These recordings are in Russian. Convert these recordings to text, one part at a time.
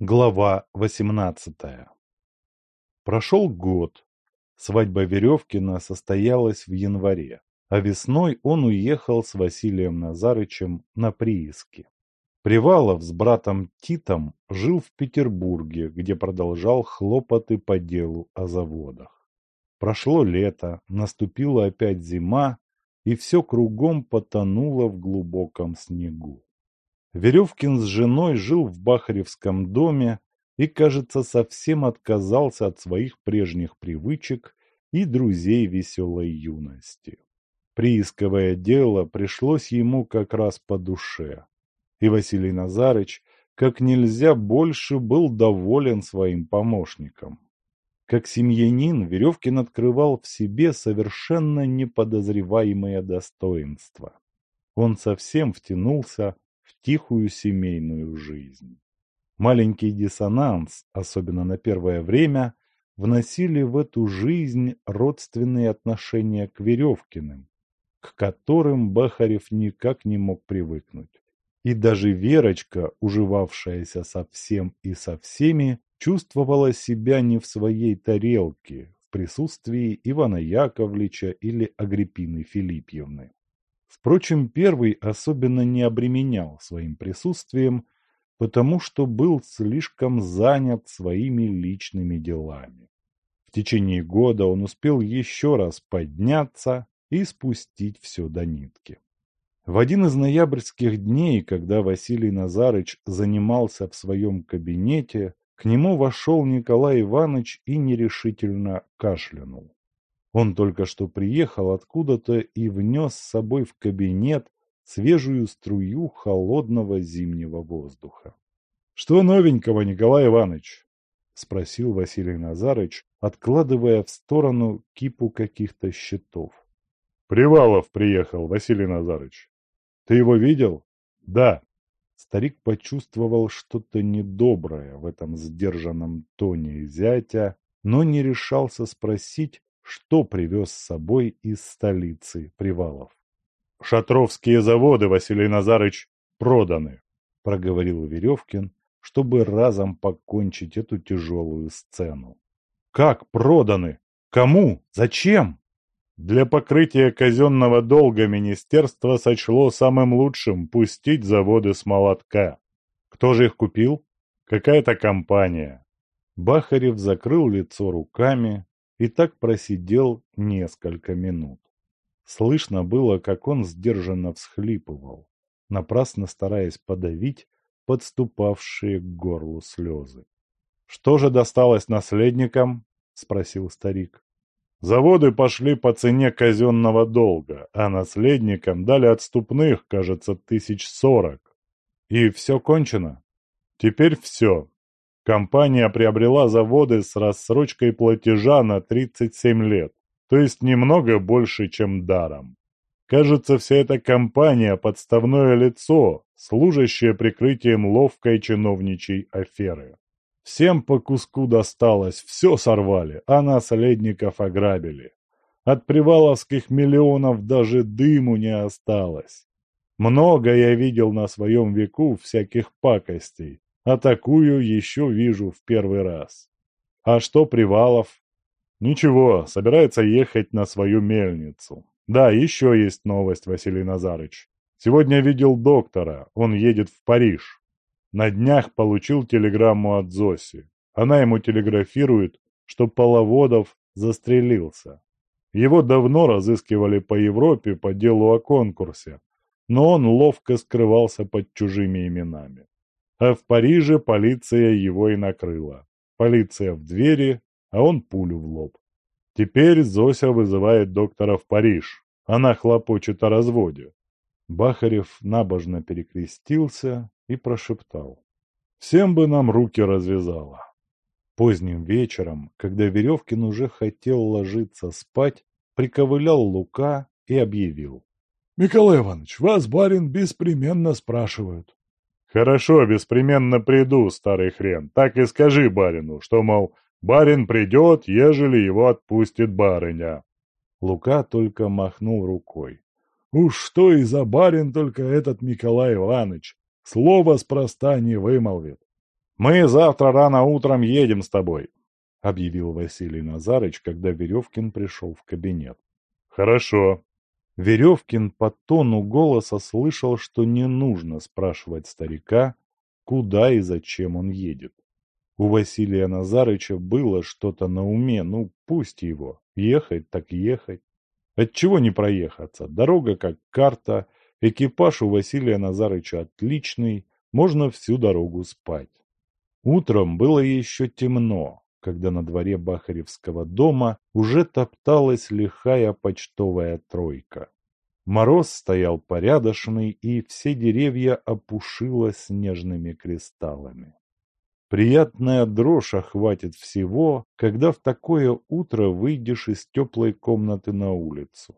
Глава восемнадцатая Прошел год. Свадьба Веревкина состоялась в январе, а весной он уехал с Василием Назарычем на прииски. Привалов с братом Титом жил в Петербурге, где продолжал хлопоты по делу о заводах. Прошло лето, наступила опять зима, и все кругом потонуло в глубоком снегу. Веревкин с женой жил в Бахаревском доме и, кажется, совсем отказался от своих прежних привычек и друзей веселой юности. Приисковое дело пришлось ему как раз по душе, и Василий Назарыч как нельзя больше был доволен своим помощником. Как семьянин Веревкин открывал в себе совершенно неподозреваемые достоинства. Он совсем втянулся в тихую семейную жизнь. Маленький диссонанс, особенно на первое время, вносили в эту жизнь родственные отношения к Веревкиным, к которым Бахарев никак не мог привыкнуть. И даже Верочка, уживавшаяся со всем и со всеми, чувствовала себя не в своей тарелке в присутствии Ивана Яковлевича или Агриппины Филиппьевны. Впрочем, первый особенно не обременял своим присутствием, потому что был слишком занят своими личными делами. В течение года он успел еще раз подняться и спустить все до нитки. В один из ноябрьских дней, когда Василий Назарыч занимался в своем кабинете, к нему вошел Николай Иванович и нерешительно кашлянул. Он только что приехал откуда-то и внес с собой в кабинет свежую струю холодного зимнего воздуха. — Что новенького, Николай Иванович? — спросил Василий Назарыч, откладывая в сторону кипу каких-то счетов. — Привалов приехал, Василий Назарыч. Ты его видел? — Да. Старик почувствовал что-то недоброе в этом сдержанном тоне зятя, но не решался спросить, что привез с собой из столицы Привалов. «Шатровские заводы, Василий Назарыч, проданы», — проговорил Веревкин, чтобы разом покончить эту тяжелую сцену. «Как проданы? Кому? Зачем?» Для покрытия казенного долга министерство сочло самым лучшим пустить заводы с молотка. Кто же их купил? Какая-то компания. Бахарев закрыл лицо руками, и так просидел несколько минут. Слышно было, как он сдержанно всхлипывал, напрасно стараясь подавить подступавшие к горлу слезы. — Что же досталось наследникам? — спросил старик. — Заводы пошли по цене казенного долга, а наследникам дали отступных, кажется, тысяч сорок. И все кончено? Теперь все. Компания приобрела заводы с рассрочкой платежа на 37 лет, то есть немного больше, чем даром. Кажется, вся эта компания – подставное лицо, служащее прикрытием ловкой чиновничьей аферы. Всем по куску досталось, все сорвали, а наследников ограбили. От приваловских миллионов даже дыму не осталось. Много я видел на своем веку всяких пакостей, а такую еще вижу в первый раз. А что Привалов? Ничего, собирается ехать на свою мельницу. Да, еще есть новость, Василий Назарыч. Сегодня видел доктора, он едет в Париж. На днях получил телеграмму от Зоси. Она ему телеграфирует, что Половодов застрелился. Его давно разыскивали по Европе по делу о конкурсе, но он ловко скрывался под чужими именами. А в Париже полиция его и накрыла. Полиция в двери, а он пулю в лоб. Теперь Зося вызывает доктора в Париж. Она хлопочет о разводе. Бахарев набожно перекрестился и прошептал. «Всем бы нам руки развязала». Поздним вечером, когда Веревкин уже хотел ложиться спать, приковылял Лука и объявил. «Миколай Иванович, вас, барин, беспременно спрашивают». «Хорошо, беспременно приду, старый хрен. Так и скажи барину, что, мол, барин придет, ежели его отпустит барыня». Лука только махнул рукой. «Уж что и за барин только этот Николай Иванович! Слово спроста не вымолвит!» «Мы завтра рано утром едем с тобой», — объявил Василий Назарыч, когда Веревкин пришел в кабинет. «Хорошо». Веревкин по тону голоса слышал, что не нужно спрашивать старика, куда и зачем он едет. У Василия Назарыча было что-то на уме, ну пусть его, ехать так ехать. Отчего не проехаться? Дорога как карта, экипаж у Василия Назарыча отличный, можно всю дорогу спать. Утром было еще темно, когда на дворе Бахаревского дома уже топталась лихая почтовая тройка. Мороз стоял порядочный, и все деревья опушило снежными кристаллами. Приятная дрожь охватит всего, когда в такое утро выйдешь из теплой комнаты на улицу.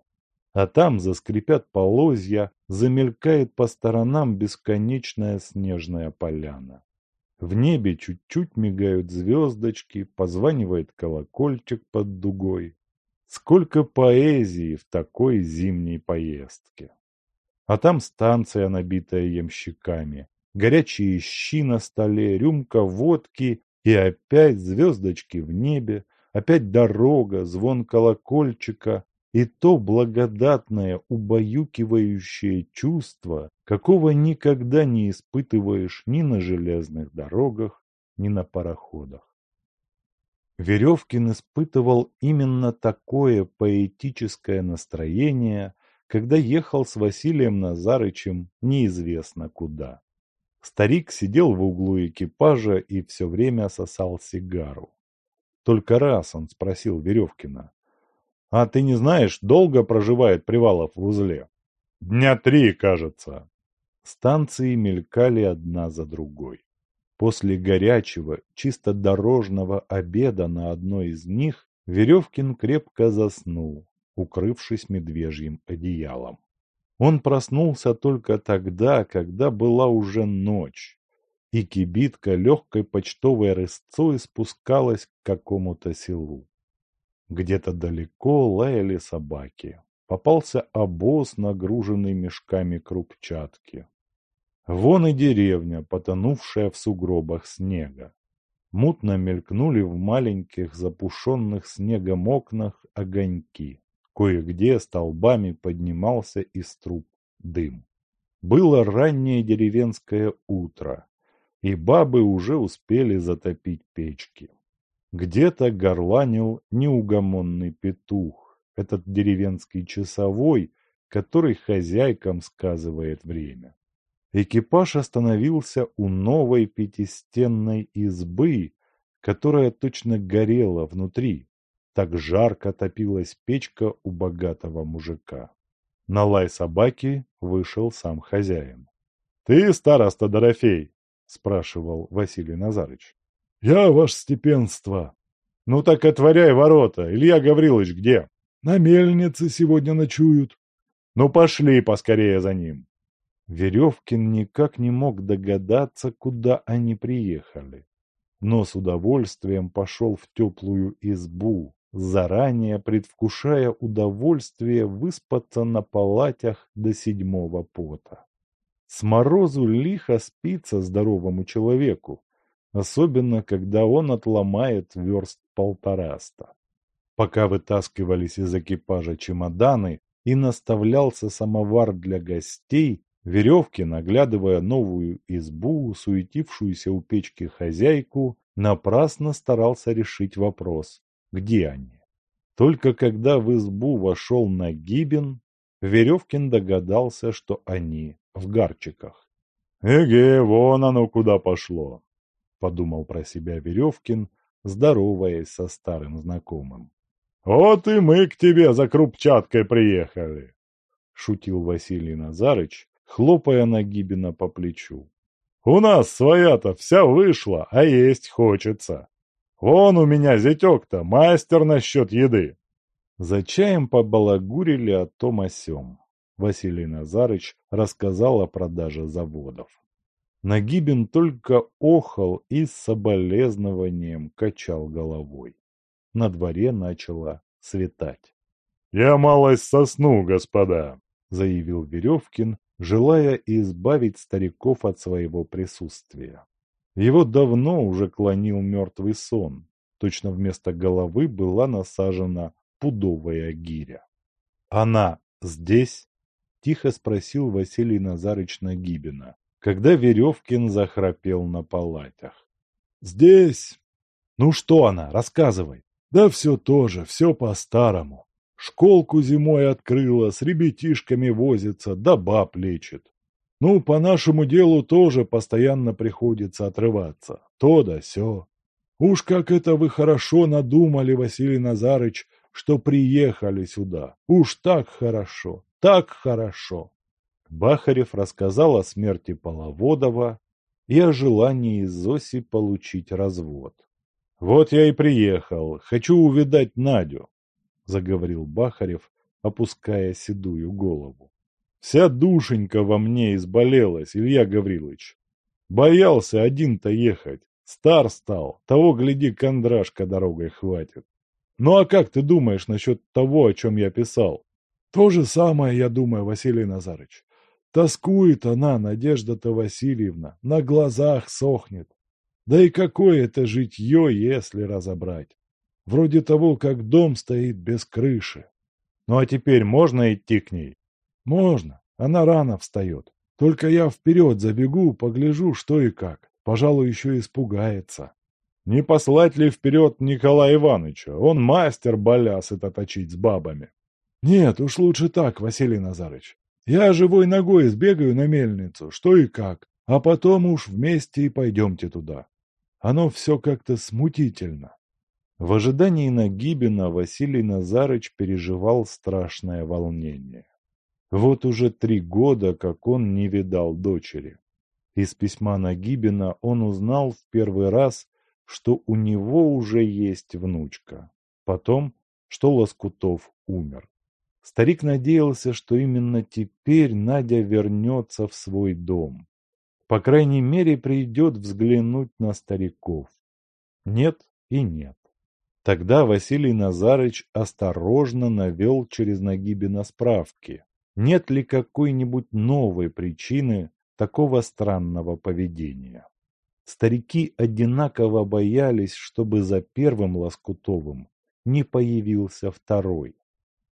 А там заскрипят полозья, замелькает по сторонам бесконечная снежная поляна. В небе чуть-чуть мигают звездочки, позванивает колокольчик под дугой. Сколько поэзии в такой зимней поездке! А там станция, набитая ямщиками, горячие щи на столе, рюмка водки и опять звездочки в небе, опять дорога, звон колокольчика, и то благодатное, убаюкивающее чувство, какого никогда не испытываешь ни на железных дорогах, ни на пароходах. Веревкин испытывал именно такое поэтическое настроение, когда ехал с Василием Назарычем неизвестно куда. Старик сидел в углу экипажа и все время сосал сигару. Только раз он спросил Веревкина, а ты не знаешь, долго проживает Привалов в узле? Дня три, кажется. Станции мелькали одна за другой. После горячего, чисто дорожного обеда на одной из них Веревкин крепко заснул, укрывшись медвежьим одеялом. Он проснулся только тогда, когда была уже ночь, и кибитка легкой почтовой рысцой спускалась к какому-то селу. Где-то далеко лаяли собаки. Попался обоз, нагруженный мешками крупчатки. Вон и деревня, потонувшая в сугробах снега. Мутно мелькнули в маленьких запушенных снегом окнах огоньки. Кое-где столбами поднимался из труб дым. Было раннее деревенское утро, и бабы уже успели затопить печки. Где-то горланил неугомонный петух, этот деревенский часовой, который хозяйкам сказывает время. Экипаж остановился у новой пятистенной избы, которая точно горела внутри. Так жарко топилась печка у богатого мужика. На лай собаки вышел сам хозяин. — Ты староста Дорофей? — спрашивал Василий Назарыч. «Я, ваше степенство». «Ну так отворяй ворота. Илья Гаврилович где?» «На мельнице сегодня ночуют». «Ну пошли поскорее за ним». Веревкин никак не мог догадаться, куда они приехали, но с удовольствием пошел в теплую избу, заранее предвкушая удовольствие выспаться на палатях до седьмого пота. С морозу лихо спится здоровому человеку, особенно когда он отломает верст полтораста. Пока вытаскивались из экипажа чемоданы и наставлялся самовар для гостей, веревки, наглядывая новую избу, суетившуюся у печки хозяйку, напрасно старался решить вопрос, где они. Только когда в избу вошел Нагибин, Веревкин догадался, что они в гарчиках. «Эге, вон оно куда пошло!» Подумал про себя Веревкин, здороваясь со старым знакомым. «Вот и мы к тебе за крупчаткой приехали!» — шутил Василий Назарыч, хлопая Нагибина по плечу. «У нас своя-то вся вышла, а есть хочется. Вон у меня зятек-то, мастер насчет еды!» За чаем побалагурили о том о сём. Василий Назарыч рассказал о продаже заводов. Нагибин только охал и с соболезнованием качал головой. На дворе начало светать. — Я малость сосну, господа, — заявил Веревкин, желая избавить стариков от своего присутствия. — Его давно уже клонил мертвый сон. Точно вместо головы была насажена пудовая гиря. «Она здесь?» – тихо спросил Василий Назарыч Нагибина, когда Веревкин захрапел на палатях. «Здесь!» «Ну что она? Рассказывай!» «Да все тоже, все по-старому. Школку зимой открыла, с ребятишками возится, да баб лечит. Ну, по нашему делу тоже постоянно приходится отрываться. То да сё. Уж как это вы хорошо надумали, Василий Назарыч, что приехали сюда. Уж так хорошо, так хорошо. Бахарев рассказал о смерти Половодова и о желании Зоси получить развод. «Вот я и приехал. Хочу увидать Надю», — заговорил Бахарев, опуская седую голову. «Вся душенька во мне изболелась, Илья Гаврилович. Боялся один-то ехать. Стар стал. Того, гляди, кондрашка дорогой хватит. Ну а как ты думаешь насчет того, о чем я писал? То же самое, я думаю, Василий Назарыч. Тоскует она, Надежда-то Васильевна, на глазах сохнет. Да и какое это житье, если разобрать. Вроде того, как дом стоит без крыши. Ну а теперь можно идти к ней? Можно. Она рано встает. Только я вперед забегу, погляжу, что и как. Пожалуй, еще испугается. Не послать ли вперед Николая Ивановича? Он мастер балясы-то точить с бабами. Нет, уж лучше так, Василий Назарыч. Я живой ногой сбегаю на мельницу, что и как, а потом уж вместе и пойдемте туда. Оно все как-то смутительно. В ожидании Нагибина Василий Назарыч переживал страшное волнение. Вот уже три года, как он не видал дочери. Из письма Нагибина он узнал в первый раз, что у него уже есть внучка. Потом, что Лоскутов умер. Старик надеялся, что именно теперь Надя вернется в свой дом. По крайней мере, придет взглянуть на стариков. Нет и нет. Тогда Василий Назарыч осторожно навел через Нагибина справки. Нет ли какой-нибудь новой причины такого странного поведения? Старики одинаково боялись, чтобы за первым Лоскутовым не появился второй.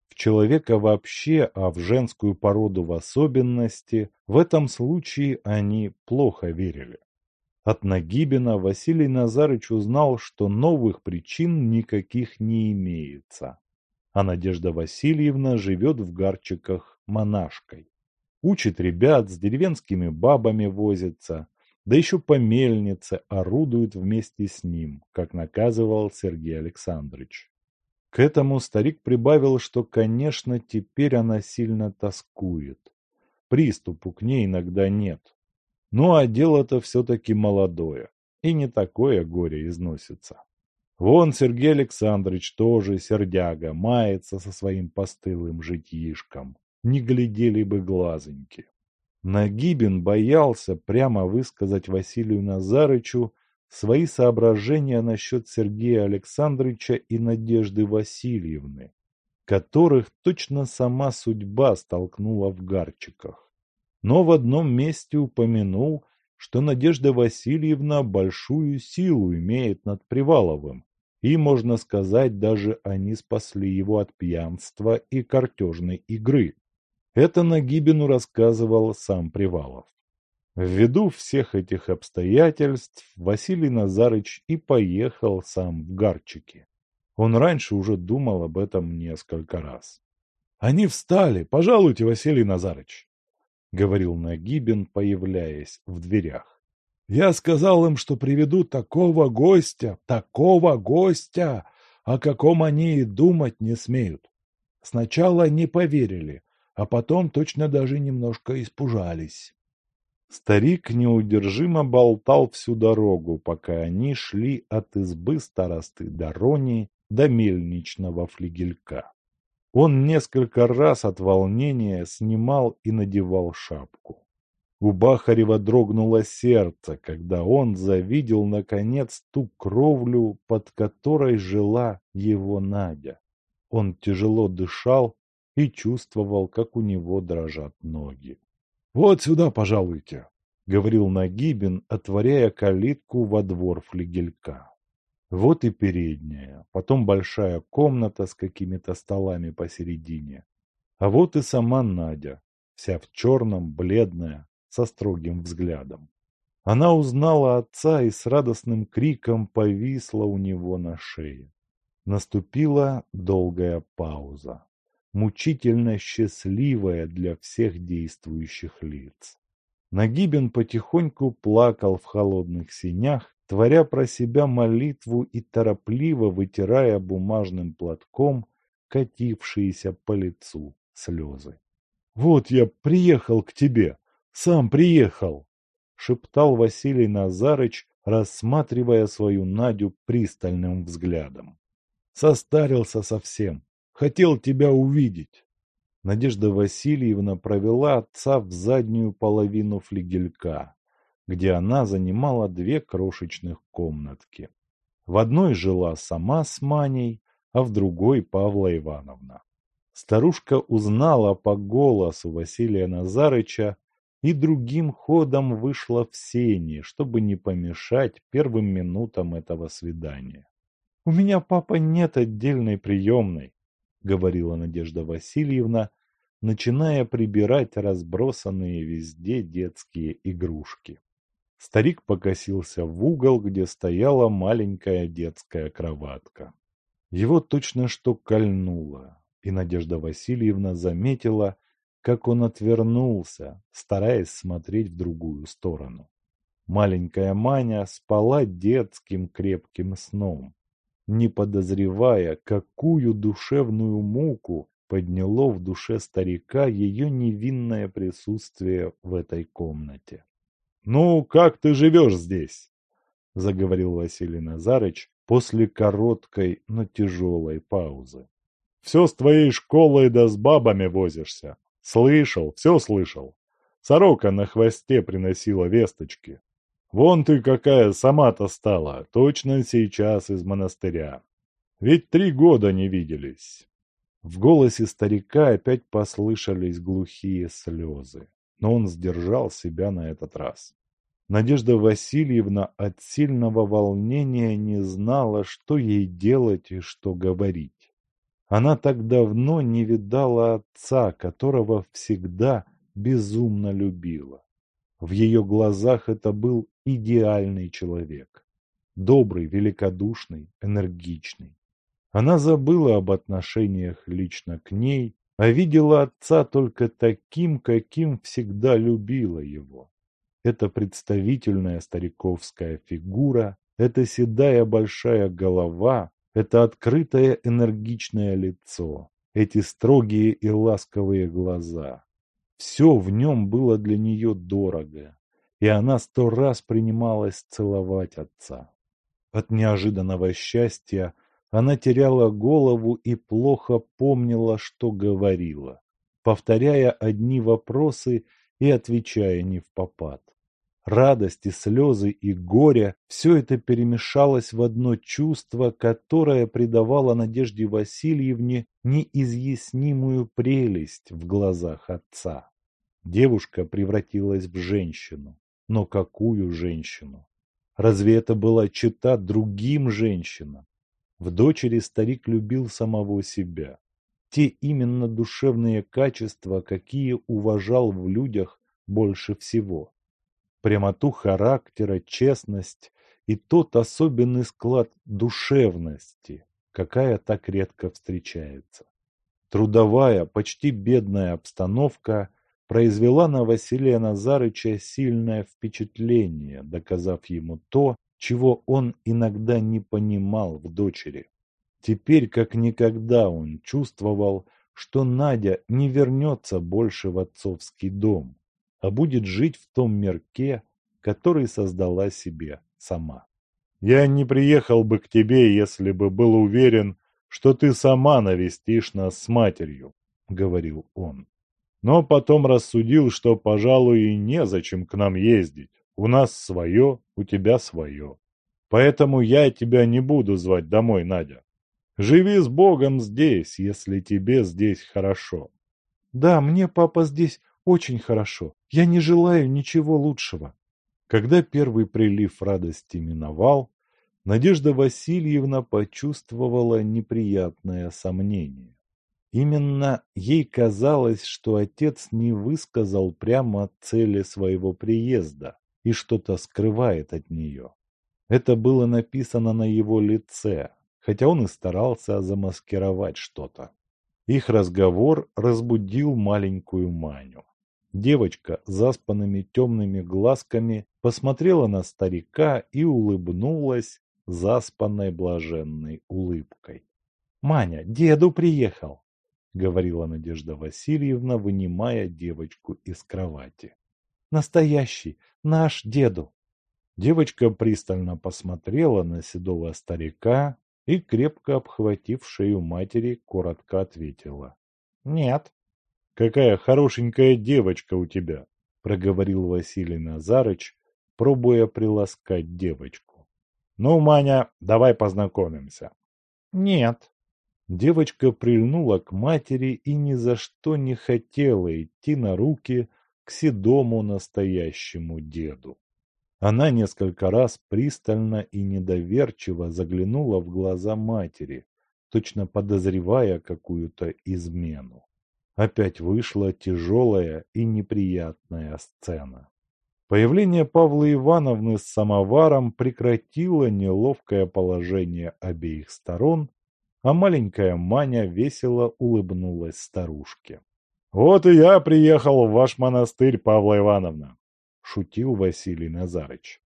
В человека вообще, а в женскую породу в особенности, в этом случае они плохо верили. От Нагибина Василий Назарыч узнал, что новых причин никаких не имеется. А Надежда Васильевна живет в Гарчиках монашкой. Учит ребят, с деревенскими бабами возится, да еще по мельнице орудует вместе с ним, как наказывал Сергей Александрович. К этому старик прибавил, что, конечно, теперь она сильно тоскует. Приступу к ней иногда нет. Ну а дело-то все-таки молодое, и не такое горе износится. Вон Сергей Александрович тоже сердяга, мается со своим постылым житьишком. Не глядели бы глазоньки. Нагибин боялся прямо высказать Василию Назарычу свои соображения насчет Сергея Александровича и Надежды Васильевны, которых точно сама судьба столкнула в гарчиках. Но в одном месте упомянул, что Надежда Васильевна большую силу имеет над Приваловым, и, можно сказать, даже они спасли его от пьянства и картежной игры. Это Нагибину рассказывал сам Привалов. Ввиду всех этих обстоятельств Василий Назарыч и поехал сам в Гарчики. Он раньше уже думал об этом несколько раз. «Они встали! Пожалуйте, Василий Назарыч!» — говорил Нагибин, появляясь в дверях. «Я сказал им, что приведу такого гостя, такого гостя, о каком они и думать не смеют. Сначала не поверили, а потом точно даже немножко испужались. Старик неудержимо болтал всю дорогу, пока они шли от избы старосты Дорони до мельничного флигелька. Он несколько раз от волнения снимал и надевал шапку. У Бахарева дрогнуло сердце, когда он завидел, наконец, ту кровлю, под которой жила его Надя. Он тяжело дышал и чувствовал, как у него дрожат ноги. «Вот сюда, пожалуйте!» говорил Нагибин, отворяя калитку во двор флигелька. Вот и передняя, потом большая комната с какими-то столами посередине. А вот и сама Надя, вся в черном, бледная, со строгим взглядом. Она узнала отца и с радостным криком повисла у него на шее. Наступила долгая пауза, мучительно счастливая для всех действующих лиц. Нагибин потихоньку плакал в холодных синях, творя про себя молитву и торопливо вытирая бумажным платком катившиеся по лицу слезы. «Вот я приехал к тебе, сам приехал!» — шептал Василий Назарыч, рассматривая свою Надю пристальным взглядом. «Состарился совсем, хотел тебя увидеть!» Надежда Васильевна провела отца в заднюю половину флигелька, где она занимала две крошечных комнатки. В одной жила сама с Маней, а в другой Павла Ивановна. Старушка узнала по голосу Василия Назарыча и другим ходом вышла в сени, чтобы не помешать первым минутам этого свидания. «У меня, папа, нет отдельной приемной», — говорила Надежда Васильевна, начиная прибирать разбросанные везде детские игрушки. Старик покосился в угол, где стояла маленькая детская кроватка. Его точно что кольнуло, и Надежда Васильевна заметила, как он отвернулся, стараясь смотреть в другую сторону. Маленькая Маня спала детским крепким сном, не подозревая, какую душевную муку подняло в душе старика ее невинное присутствие в этой комнате. «Ну, как ты живешь здесь?» – заговорил Василий Назарыч после короткой, но тяжелой паузы. «Все с твоей школой да с бабами возишься. Слышал, все слышал. Сорока на хвосте приносила весточки. Вон ты какая сама-то стала, точно сейчас из монастыря. Ведь три года не виделись». В голосе старика опять послышались глухие слезы, но он сдержал себя на этот раз. Надежда Васильевна от сильного волнения не знала, что ей делать и что говорить. Она так давно не видала отца, которого всегда безумно любила. В ее глазах это был идеальный человек. Добрый, великодушный, энергичный. Она забыла об отношениях лично к ней, а видела отца только таким, каким всегда любила его. Это представительная стариковская фигура, это седая большая голова, это открытое энергичное лицо, эти строгие и ласковые глаза. Все в нем было для нее дорого, и она сто раз принималась целовать отца. От неожиданного счастья она теряла голову и плохо помнила, что говорила, повторяя одни вопросы и отвечая не в попад. Радость и слезы и горе – все это перемешалось в одно чувство, которое придавало Надежде Васильевне неизъяснимую прелесть в глазах отца. Девушка превратилась в женщину. Но какую женщину? Разве это была чета другим женщинам? В дочери старик любил самого себя. Те именно душевные качества, какие уважал в людях больше всего прямоту характера, честность и тот особенный склад душевности, какая так редко встречается. Трудовая, почти бедная обстановка произвела на Василия Назарыча сильное впечатление, доказав ему то, чего он иногда не понимал в дочери. Теперь, как никогда, он чувствовал, что Надя не вернется больше в отцовский дом, а будет жить в том мирке, который создала себе сама. «Я не приехал бы к тебе, если бы был уверен, что ты сама навестишь нас с матерью», — говорил он. «Но потом рассудил, что, пожалуй, и незачем к нам ездить. У нас свое, у тебя свое. Поэтому я тебя не буду звать домой, Надя. Живи с Богом здесь, если тебе здесь хорошо». «Да, мне, папа, здесь очень хорошо. Я не желаю ничего лучшего. Когда первый прилив радости миновал, Надежда Васильевна почувствовала неприятное сомнение. Именно ей казалось, что отец не высказал прямо цели своего приезда и что-то скрывает от нее. Это было написано на его лице, хотя он и старался замаскировать что-то. Их разговор разбудил маленькую Маню. Девочка заспанными темными глазками посмотрела на старика и улыбнулась заспанной блаженной улыбкой. «Маня, деду приехал!» — говорила Надежда Васильевна, вынимая девочку из кровати. «Настоящий, наш деду!» Девочка пристально посмотрела на седого старика и, крепко обхватив шею матери, коротко ответила. «Нет». «Какая хорошенькая девочка у тебя!» — проговорил Василий Назарыч, пробуя приласкать девочку. «Ну, Маня, давай познакомимся». «Нет». Девочка прильнула к матери и ни за что не хотела идти на руки к седому настоящему деду. Она несколько раз пристально и недоверчиво заглянула в глаза матери, точно подозревая какую-то измену. Опять вышла тяжелая и неприятная сцена. Появление Павлы Ивановны с самоваром прекратило неловкое положение обеих сторон, а маленькая Маня весело улыбнулась старушке. «Вот и я приехал в ваш монастырь, Павла Ивановна шутил Василий Назарыч.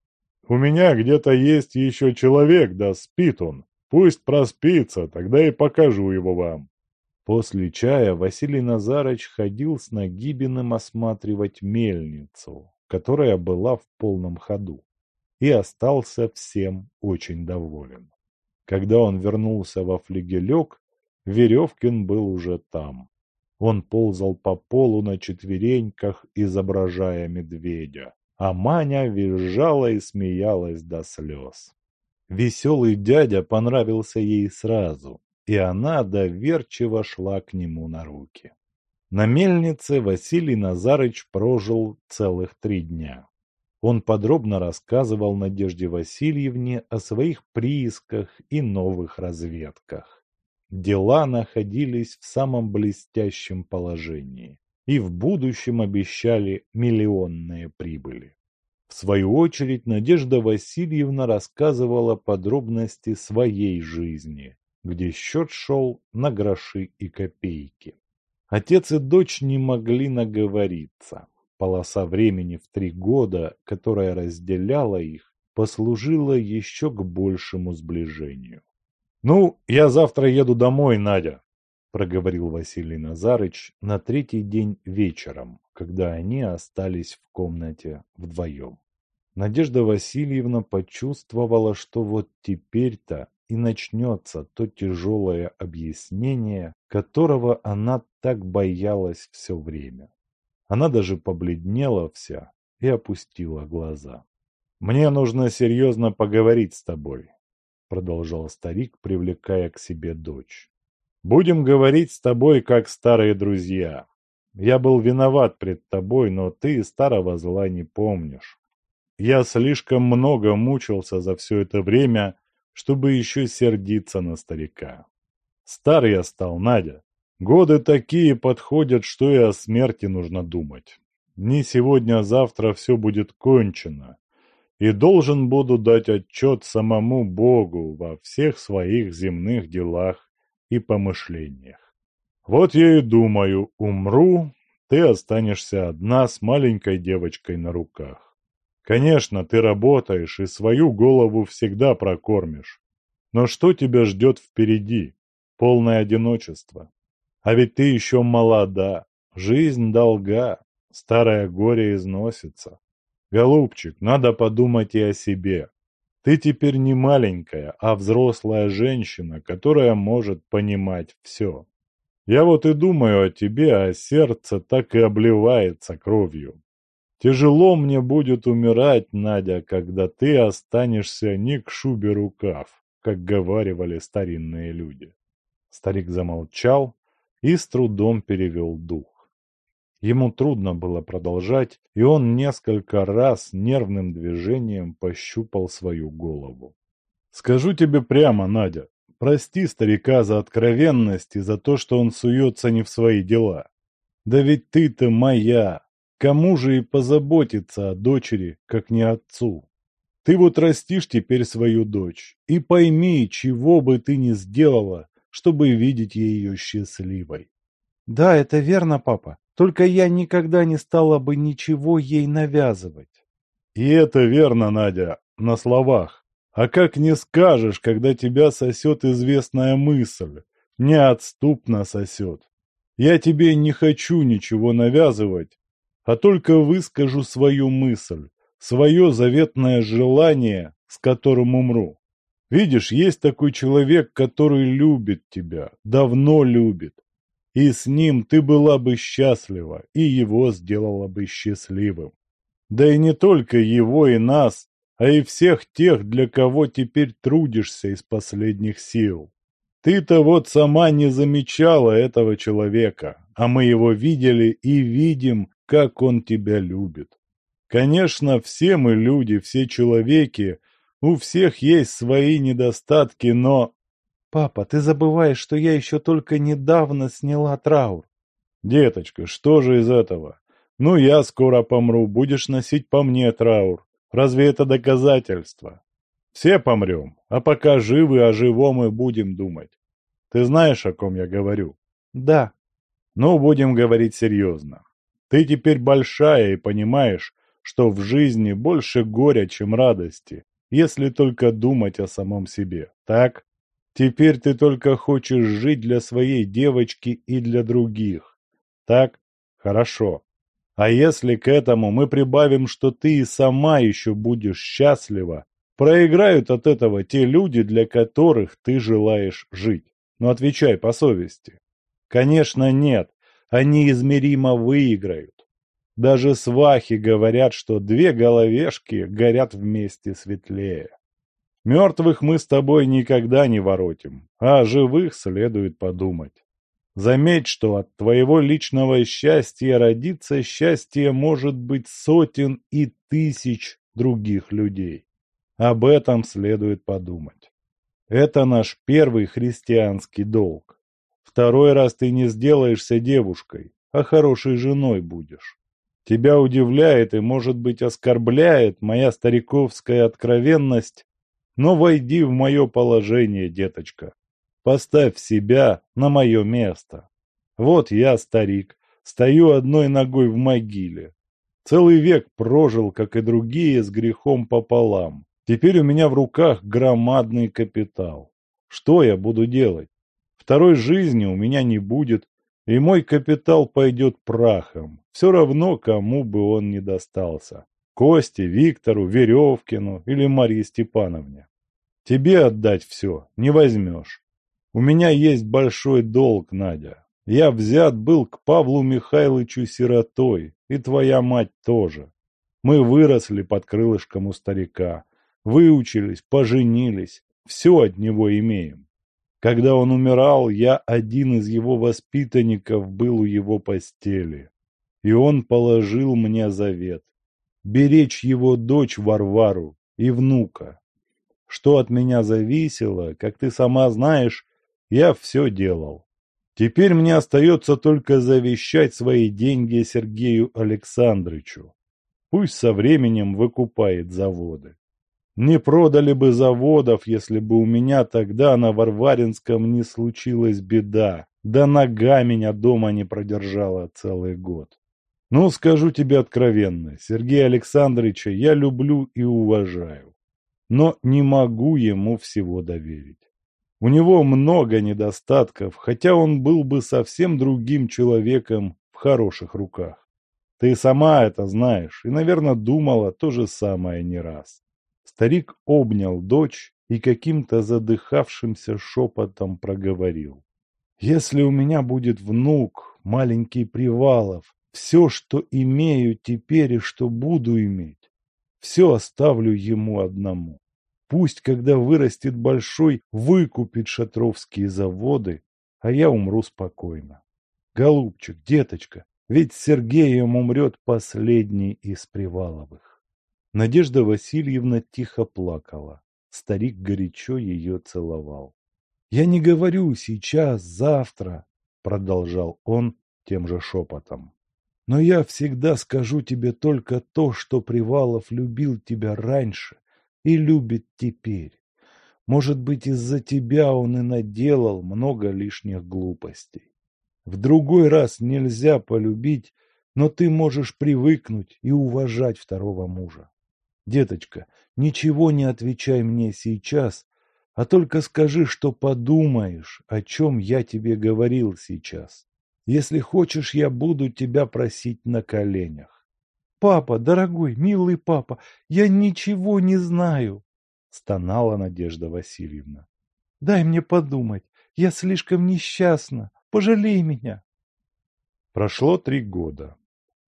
«У меня где-то есть еще человек, да спит он. Пусть проспится, тогда и покажу его вам». После чая Василий Назарыч ходил с Нагибиным осматривать мельницу, которая была в полном ходу, и остался всем очень доволен. Когда он вернулся во флигелек, Веревкин был уже там. Он ползал по полу на четвереньках, изображая медведя, а Маня визжала и смеялась до слез. Веселый дядя понравился ей сразу, и она доверчиво шла к нему на руки. На мельнице Василий Назарыч прожил целых три дня. Он подробно рассказывал Надежде Васильевне о своих приисках и новых разведках. Дела находились в самом блестящем положении и в будущем обещали миллионные прибыли. В свою очередь Надежда Васильевна рассказывала подробности своей жизни, где счет шел на гроши и копейки. Отец и дочь не могли наговориться. Полоса времени в три года, которая разделяла их, послужила еще к большему сближению. «Ну, я завтра еду домой, Надя», – проговорил Василий Назарыч на третий день вечером, когда они остались в комнате вдвоем. Надежда Васильевна почувствовала, что вот теперь-то и начнется то тяжелое объяснение, которого она так боялась все время. Она даже побледнела вся и опустила глаза. «Мне нужно серьезно поговорить с тобой», продолжал старик, привлекая к себе дочь. Будем говорить с тобой как старые друзья. Я был виноват пред тобой, но ты старого зла не помнишь. Я слишком много мучился за все это время, чтобы еще сердиться на старика. Старый я стал, Надя. Годы такие подходят, что и о смерти нужно думать. Не сегодня, а завтра все будет кончено и должен буду дать отчет самому Богу во всех своих земных делах и помышлениях. Вот я и думаю, умру, ты останешься одна с маленькой девочкой на руках. Конечно, ты работаешь и свою голову всегда прокормишь. Но что тебя ждет впереди? Полное одиночество. А ведь ты еще молода, жизнь долга, старое горе износится. Голубчик, надо подумать и о себе. Ты теперь не маленькая, а взрослая женщина, которая может понимать все. Я вот и думаю о тебе, а сердце так и обливается кровью. Тяжело мне будет умирать, Надя, когда ты останешься не к шубе рукав, как говаривали старинные люди. Старик замолчал и с трудом перевел дух. Ему трудно было продолжать, и он несколько раз нервным движением пощупал свою голову. «Скажу тебе прямо, Надя, прости старика за откровенность и за то, что он суется не в свои дела. Да ведь ты-то моя, кому же и позаботиться о дочери, как не отцу?» Ты вот растишь теперь свою дочь, и пойми, чего бы ты ни сделала, чтобы видеть ее счастливой. Да, это верно, папа. Только я никогда не стала бы ничего ей навязывать. И это верно, Надя, на словах. А как не скажешь, когда тебя сосет известная мысль, неотступно сосет. Я тебе не хочу ничего навязывать, а только выскажу свою мысль, свое заветное желание, с которым умру. Видишь, есть такой человек, который любит тебя, давно любит. И с ним ты была бы счастлива, и его сделала бы счастливым. Да и не только его и нас, а и всех тех, для кого теперь трудишься из последних сил. Ты-то вот сама не замечала этого человека, а мы его видели и видим, как он тебя любит. Конечно, все мы люди, все человеки, у всех есть свои недостатки, но... Папа, ты забываешь, что я еще только недавно сняла траур. Деточка, что же из этого? Ну, я скоро помру, будешь носить по мне траур. Разве это доказательство? Все помрем, а пока живы о живом и будем думать. Ты знаешь, о ком я говорю? Да. Ну, будем говорить серьезно. Ты теперь большая и понимаешь, что в жизни больше горя, чем радости, если только думать о самом себе, так? Теперь ты только хочешь жить для своей девочки и для других, так? Хорошо. А если к этому мы прибавим, что ты и сама еще будешь счастлива, проиграют от этого те люди, для которых ты желаешь жить. Ну отвечай по совести. Конечно, нет. Они измеримо выиграют. Даже свахи говорят, что две головешки горят вместе светлее. Мертвых мы с тобой никогда не воротим, а о живых следует подумать. Заметь, что от твоего личного счастья родится счастье может быть сотен и тысяч других людей. Об этом следует подумать. Это наш первый христианский долг. Второй раз ты не сделаешься девушкой, а хорошей женой будешь. Тебя удивляет и, может быть, оскорбляет моя стариковская откровенность, но войди в мое положение, деточка. Поставь себя на мое место. Вот я, старик, стою одной ногой в могиле. Целый век прожил, как и другие, с грехом пополам. Теперь у меня в руках громадный капитал. Что я буду делать? Второй жизни у меня не будет, и мой капитал пойдет прахом. Все равно, кому бы он ни достался. Косте, Виктору, Веревкину или Марье Степановне. Тебе отдать все не возьмешь. У меня есть большой долг, Надя. Я взят был к Павлу Михайловичу сиротой, и твоя мать тоже. Мы выросли под крылышком у старика, выучились, поженились, все от него имеем. Когда он умирал, я один из его воспитанников был у его постели. И он положил мне завет – беречь его дочь Варвару и внука. Что от меня зависело, как ты сама знаешь, я все делал. Теперь мне остается только завещать свои деньги Сергею Александровичу. Пусть со временем выкупает заводы. Не продали бы заводов, если бы у меня тогда на Варваринском не случилась беда, да нога меня дома не продержала целый год. Ну, скажу тебе откровенно, Сергея Александровича я люблю и уважаю, но не могу ему всего доверить. У него много недостатков, хотя он был бы совсем другим человеком в хороших руках. Ты сама это знаешь и, наверное, думала то же самое не раз. Старик обнял дочь и каким-то задыхавшимся шепотом проговорил. «Если у меня будет внук, маленький Привалов, все, что имею теперь и что буду иметь, все оставлю ему одному. Пусть, когда вырастет большой, выкупит шатровские заводы, а я умру спокойно. Голубчик, деточка, Ведь Сергеем умрет последний из Приваловых. Надежда Васильевна тихо плакала. Старик горячо ее целовал. «Я не говорю сейчас, завтра», — продолжал он тем же шепотом. «Но я всегда скажу тебе только то, что Привалов любил тебя раньше и любит теперь. Может быть, из-за тебя он и наделал много лишних глупостей. В другой раз нельзя полюбить, но ты можешь привыкнуть и уважать второго мужа. Деточка, ничего не отвечай мне сейчас, а только скажи, что подумаешь, о чем я тебе говорил сейчас. Если хочешь, я буду тебя просить на коленях. Папа, дорогой, милый папа, я ничего не знаю, стонала Надежда Васильевна. Дай мне подумать, я слишком несчастна, пожалей меня. Прошло три года.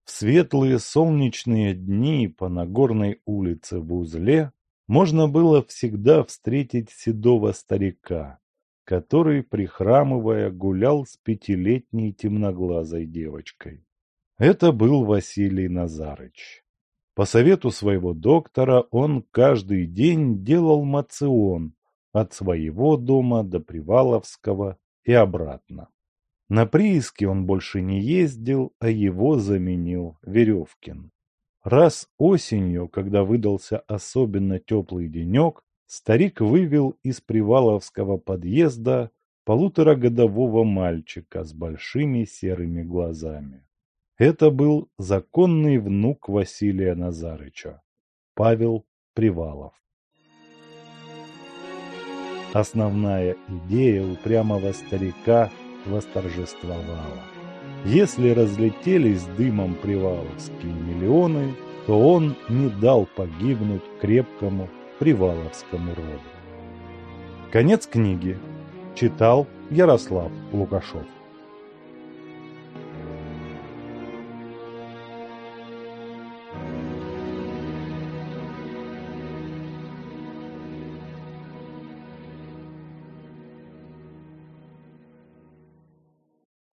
В светлые солнечные дни по Нагорной улице в Узле можно было всегда встретить седого старика, который, прихрамывая, гулял с пятилетней темноглазой девочкой. Это был Василий Назарыч. По совету своего доктора он каждый день делал мацион от своего дома до Приваловского и обратно. На прииски он больше не ездил, а его заменил Веревкин. Раз осенью, когда выдался особенно теплый денек, старик вывел из Приваловского подъезда полуторагодового мальчика с большими серыми глазами. Это был законный внук Василия Назарыча, Павел Привалов. Основная идея упрямого старика восторжествовала. Если разлетелись дымом приваловские миллионы, то он не дал погибнуть крепкому приваловскому роду. Конец книги. Читал Ярослав Лукашов.